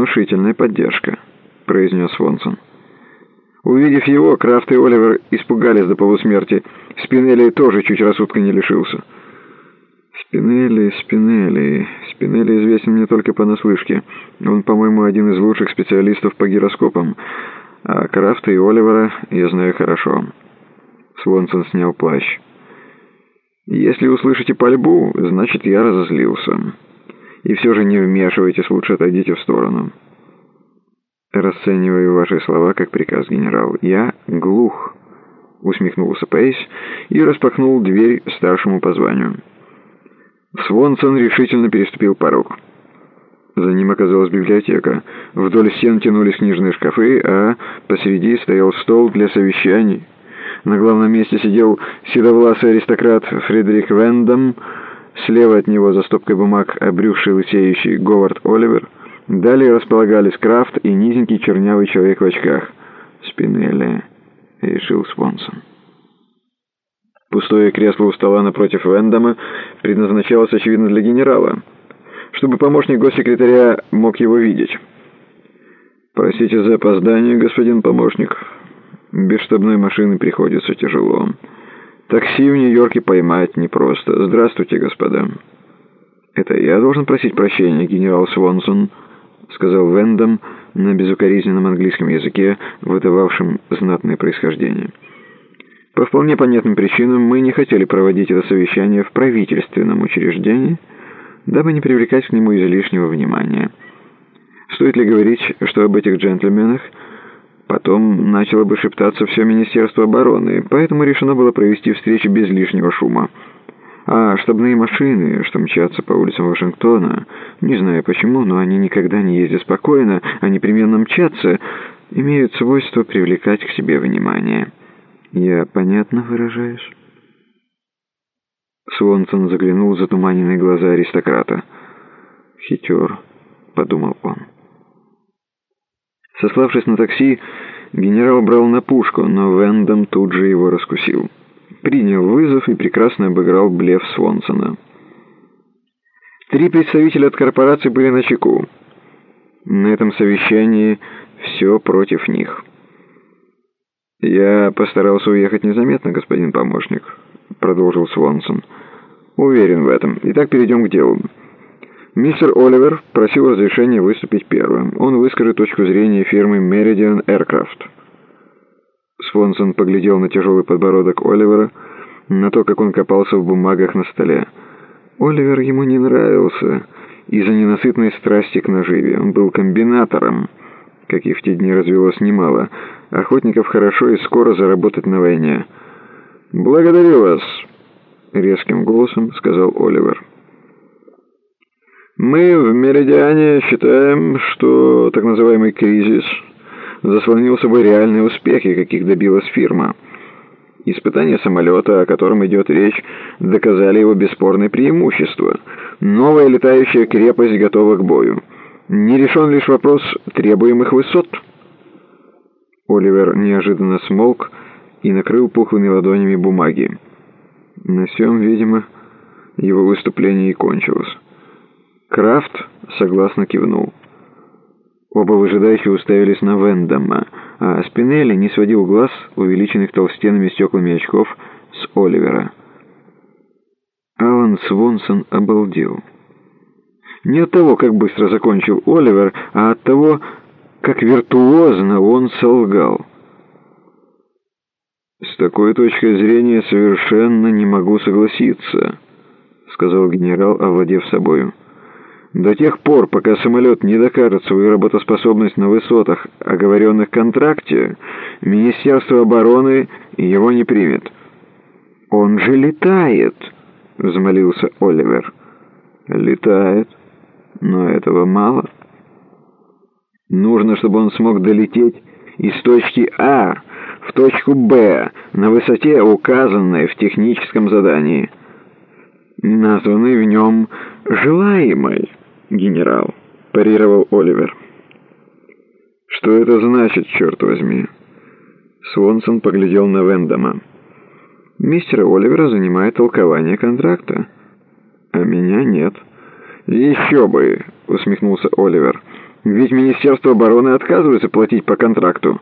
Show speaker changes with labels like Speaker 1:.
Speaker 1: «Внушительная поддержка», — произнес Свонсон. Увидев его, Крафт и Оливер испугались до полусмерти. Спинелли тоже чуть рассудка не лишился. Спинелли, Спинелли... Спинелли известен мне только понаслышке. Он, по-моему, один из лучших специалистов по гироскопам. А Крафта и Оливера я знаю хорошо. Свонсон снял плащ. «Если услышите пальбу, значит, я разозлился. И все же не вмешивайтесь, лучше отойдите в сторону». «Расцениваю ваши слова как приказ, генерал. Я глух», — усмехнулся Пейс и распахнул дверь старшему по званию. Свонсон решительно переступил порог. За ним оказалась библиотека. Вдоль стен тянулись книжные шкафы, а посреди стоял стол для совещаний. На главном месте сидел седовласый аристократ Фредерик Вендом, слева от него за стопкой бумаг обрюхший лысеющий Говард Оливер. Далее располагались Крафт и низенький чернявый человек в очках. «Спинелли», — решил Свонсон. Пустое кресло у стола напротив Вендома предназначалось, очевидно, для генерала, чтобы помощник госсекретаря мог его видеть. «Простите за опоздание, господин помощник. Без штабной машины приходится тяжело. Такси в Нью-Йорке поймать непросто. Здравствуйте, господа». «Это я должен просить прощения, генерал Свонсон», — сказал Вендом на безукоризненном английском языке, выдававшем знатное происхождение. По вполне понятным причинам мы не хотели проводить это совещание в правительственном учреждении, дабы не привлекать к нему излишнего внимания. Стоит ли говорить, что об этих джентльменах потом начало бы шептаться все Министерство обороны, поэтому решено было провести встречу без лишнего шума. А штабные машины, что мчатся по улицам Вашингтона, не знаю почему, но они никогда не ездят спокойно, а непременно мчатся, имеют свойство привлекать к себе внимание. «Я понятно выражаюсь?» Свонсон заглянул в затуманенные глаза аристократа. «Хитер», — подумал он. Сославшись на такси, генерал брал на пушку, но Вендом тут же его раскусил. Принял вызов и прекрасно обыграл блеф Свонсона. Три представителя от корпорации были на чеку. На этом совещании все против них. «Я постарался уехать незаметно, господин помощник», — продолжил Свонсон. «Уверен в этом. Итак, перейдем к делу». Мистер Оливер просил разрешения выступить первым. Он выскажет точку зрения фирмы Meridian Aircraft. Свонсон поглядел на тяжелый подбородок Оливера, на то, как он копался в бумагах на столе. Оливер ему не нравился из-за ненасытной страсти к наживе. Он был комбинатором, каких в те дни развелось немало, Охотников хорошо и скоро заработать на войне. «Благодарю вас», — резким голосом сказал Оливер. «Мы в Меридиане считаем, что так называемый кризис заслонил собой реальные успехи, каких добилась фирма. Испытания самолета, о котором идет речь, доказали его бесспорное преимущество. Новая летающая крепость готова к бою. Не решен лишь вопрос требуемых высот». Оливер неожиданно смолк и накрыл пухлыми ладонями бумаги. На всем, видимо, его выступление и кончилось. Крафт согласно кивнул. Оба выжидающие уставились на Вендома, а Спинелли не сводил глаз, увеличенных толстенными стеклами очков, с Оливера. Алан Свонсон обалдел. Не от того, как быстро закончил Оливер, а от того, как виртуозно он солгал. «С такой точки зрения совершенно не могу согласиться», — сказал генерал, овладев собою. «До тех пор, пока самолет не докажет свою работоспособность на высотах, оговоренных в контракте, Министерство обороны его не примет». «Он же летает», — взмолился Оливер. «Летает, но этого мало». Нужно, чтобы он смог долететь из точки А в точку Б на высоте, указанной в техническом задании. Названный в нем «желаемый», генерал, парировал Оливер. «Что это значит, черт возьми?» Свонсон поглядел на Вендома. «Мистера Оливера занимает толкование контракта, а меня нет». «Еще бы!» — усмехнулся Оливер. Ведь Министерство обороны отказывается платить по контракту.